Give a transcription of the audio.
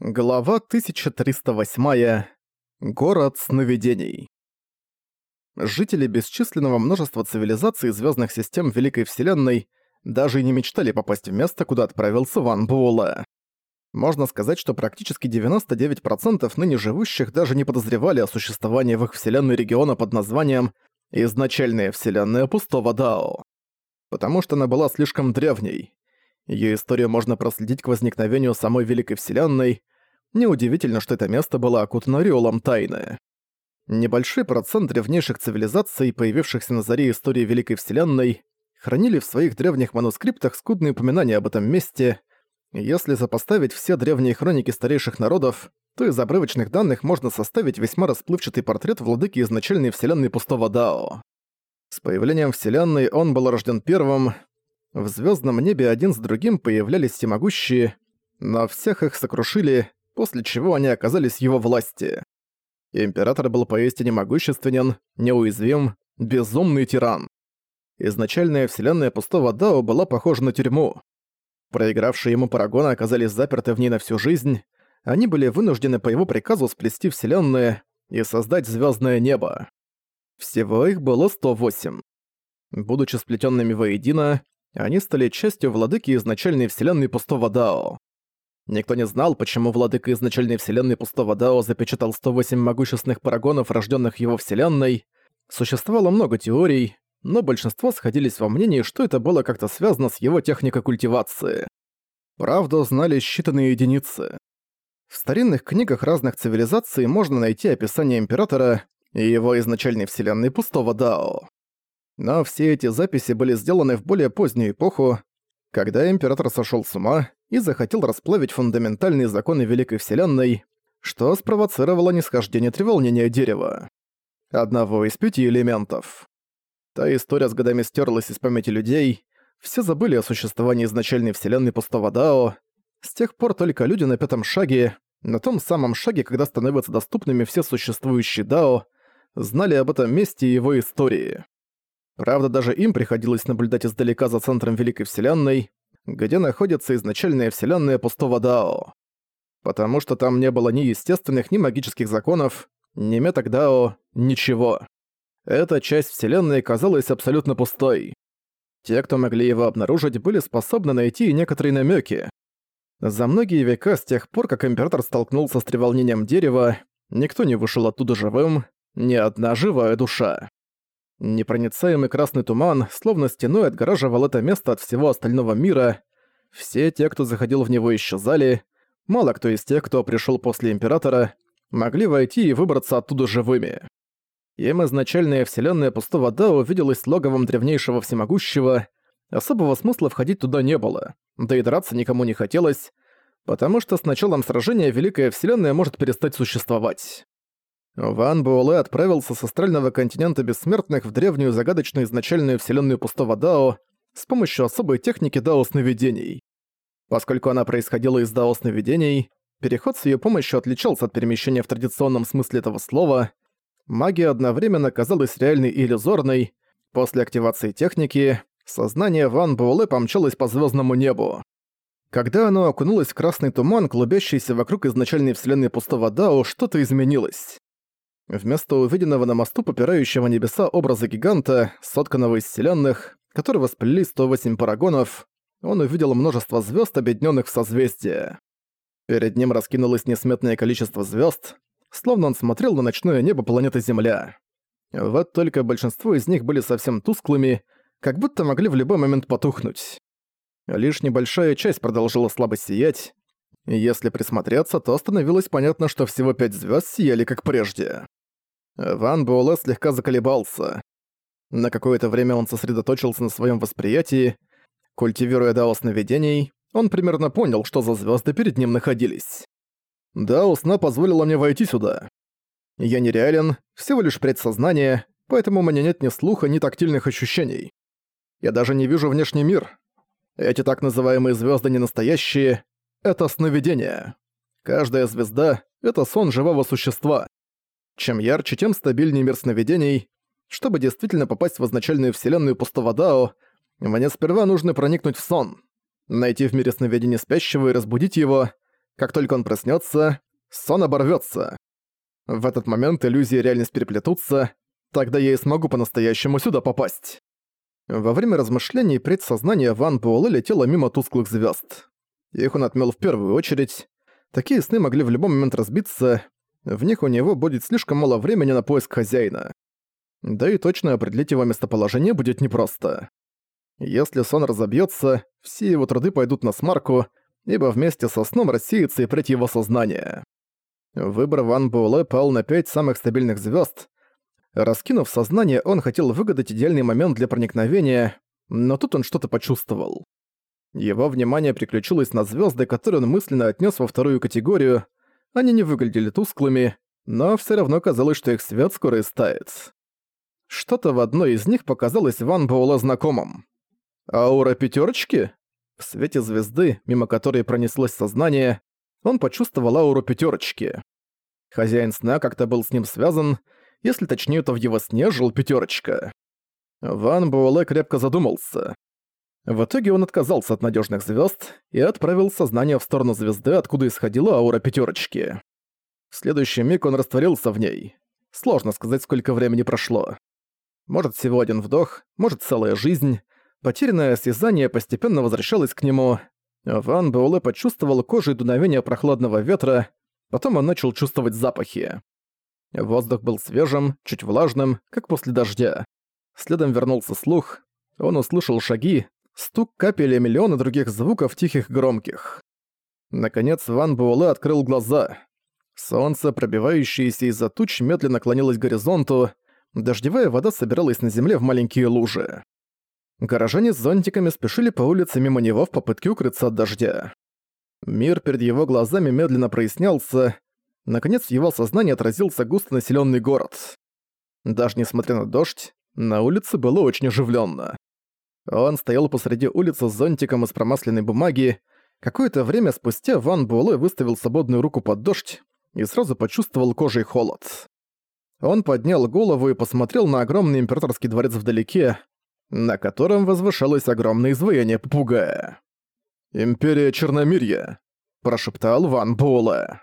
Глава 1308. Город сновидений. Жители бесчисленного множества цивилизаций звездных систем Великой Вселенной даже и не мечтали попасть в место, куда отправился Ван Буэлэ. Можно сказать, что практически 99% ныне живущих даже не подозревали о существовании в их вселенной региона под названием «Изначальная вселенная пустого Дао», потому что она была слишком древней, Её историю можно проследить к возникновению самой Великой Вселенной. Неудивительно, что это место было окутано ореолом тайны. Небольшой процент древнейших цивилизаций, появившихся на заре истории Великой Вселенной, хранили в своих древних манускриптах скудные упоминания об этом месте. Если сопоставить все древние хроники старейших народов, то из обрывочных данных можно составить весьма расплывчатый портрет владыки изначальной Вселенной Пустого Дао. С появлением Вселенной он был рожден первым, в звездном небе один с другим появлялись всемогущие, но всех их сокрушили, после чего они оказались его власти. Император был поистине могущественен, неуязвим, безумный тиран. Изначальная вселенная пустого Дао была похожа на тюрьму. Проигравшие ему парагоны оказались заперты в ней на всю жизнь, они были вынуждены по его приказу сплести вселенные и создать звездное небо. Всего их было 108. Будучи сплетенными воедино, они стали частью владыки изначальной вселенной Пустого Дао. Никто не знал, почему владыка изначальной вселенной Пустого Дао запечатал 108 могущественных парагонов, рожденных его вселенной. Существовало много теорий, но большинство сходились во мнении, что это было как-то связано с его техникой культивации. Правду знали считанные единицы. В старинных книгах разных цивилизаций можно найти описание Императора и его изначальной вселенной Пустого Дао. Но все эти записи были сделаны в более позднюю эпоху, когда император сошел с ума и захотел расплавить фундаментальные законы Великой Вселенной, что спровоцировало нисхождение треволнения дерева. Одного из пяти элементов. Та история с годами стерлась из памяти людей, все забыли о существовании изначальной Вселенной Пустого Дао, с тех пор только люди на пятом шаге, на том самом шаге, когда становятся доступными все существующие Дао, знали об этом месте и его истории. Правда, даже им приходилось наблюдать издалека за центром Великой Вселенной, где находится изначальная Вселенная Пустого Дао. Потому что там не было ни естественных, ни магических законов, ни меток Дао, ничего. Эта часть Вселенной казалась абсолютно пустой. Те, кто могли его обнаружить, были способны найти некоторые намеки. За многие века с тех пор, как Император столкнулся с треволнением дерева, никто не вышел оттуда живым, ни одна живая душа. Непроницаемый красный туман, словно стеной отгораживал это место от всего остального мира. Все те, кто заходил в него, исчезали. Мало кто из тех, кто пришел после Императора, могли войти и выбраться оттуда живыми. Им изначальная вселенная пустого Дао увиделась логовом древнейшего всемогущего. Особого смысла входить туда не было, да и драться никому не хотелось, потому что с началом сражения Великая Вселенная может перестать существовать. Ван Буэлэ отправился с астрального континента бессмертных в древнюю загадочную изначальную вселенную пустого Дао с помощью особой техники Дао сновидений. Поскольку она происходила из Дао сновидений, переход с ее помощью отличался от перемещения в традиционном смысле этого слова. Магия одновременно казалась реальной и иллюзорной. После активации техники сознание Ван Буэлэ помчалось по звездному небу. Когда оно окунулось в красный туман, клубящийся вокруг изначальной вселенной пустого Дао, что-то изменилось. Вместо увиденного на мосту попирающего небеса образа гиганта, сотканного из вселенных, которого сплели 108 парагонов, он увидел множество звезд, объединенных в созвездия. Перед ним раскинулось несметное количество звезд, словно он смотрел на ночное небо планеты Земля. Вот только большинство из них были совсем тусклыми, как будто могли в любой момент потухнуть. Лишь небольшая часть продолжила слабо сиять. Если присмотреться, то становилось понятно, что всего пять звезд сияли как прежде. Ван Буэлэ слегка заколебался. На какое-то время он сосредоточился на своем восприятии. Культивируя дао сновидений, он примерно понял, что за звезды перед ним находились. Дао сна позволила мне войти сюда. Я нереален, всего лишь предсознание, поэтому у меня нет ни слуха, ни тактильных ощущений. Я даже не вижу внешний мир. Эти так называемые звезды не настоящие, это сновидения. Каждая звезда — это сон живого существа. Чем ярче, тем стабильнее мир сновидений. Чтобы действительно попасть в изначальную вселенную пустого Дао, мне сперва нужно проникнуть в сон, найти в мире сновидений спящего и разбудить его. Как только он проснется, сон оборвется. В этот момент иллюзии и реальность переплетутся, тогда я и смогу по-настоящему сюда попасть. Во время размышлений предсознание Ван Буэлэ летело мимо тусклых звезд. Их он отмел в первую очередь. Такие сны могли в любой момент разбиться, в них у него будет слишком мало времени на поиск хозяина. Да и точно определить его местоположение будет непросто. Если сон разобьется, все его труды пойдут на смарку, ибо вместе со сном рассеется и треть его сознания. Выбор Ван Буэлэ пал на пять самых стабильных звезд. Раскинув сознание, он хотел выгадать идеальный момент для проникновения, но тут он что-то почувствовал. Его внимание приключилось на звезды, которые он мысленно отнес во вторую категорию. Они не выглядели тусклыми, но все равно казалось, что их свет скоро истает. Что-то в одной из них показалось Ван Буэлэ знакомым. Аура пятерочки? В свете звезды, мимо которой пронеслось сознание, он почувствовал ауру пятерочки. Хозяин сна как-то был с ним связан, если точнее, то в его сне жил пятерочка. Ван Буэлэ крепко задумался. В итоге он отказался от надежных звезд и отправил сознание в сторону звезды, откуда исходила аура пятерочки. В следующий миг он растворился в ней. Сложно сказать, сколько времени прошло. Может, всего один вдох, может, целая жизнь. Потерянное осязание постепенно возвращалось к нему, Ван Буэлэ почувствовал кожей дуновение прохладного ветра, потом он начал чувствовать запахи. Воздух был свежим, чуть влажным, как после дождя. Следом вернулся слух. Он услышал шаги, стук капель и миллионы других звуков, тихих громких. Наконец Ван Буэлэ открыл глаза. Солнце, пробивающееся из-за туч, медленно клонилось к горизонту. Дождевая вода собиралась на земле в маленькие лужи. Горожане с зонтиками спешили по улице мимо него в попытке укрыться от дождя. Мир перед его глазами медленно прояснялся. Наконец в его сознании отразился густонаселенный город. Даже несмотря на дождь, на улице было очень оживленно. Он стоял посреди улицы с зонтиком из промасленной бумаги. Какое-то время спустя Ван Буэлэ выставил свободную руку под дождь и сразу почувствовал кожей холод. Он поднял голову и посмотрел на огромный императорский дворец вдалеке, на котором возвышалось огромное изваяние попугая. «Империя Черномирья», – прошептал Ван Буэлэ.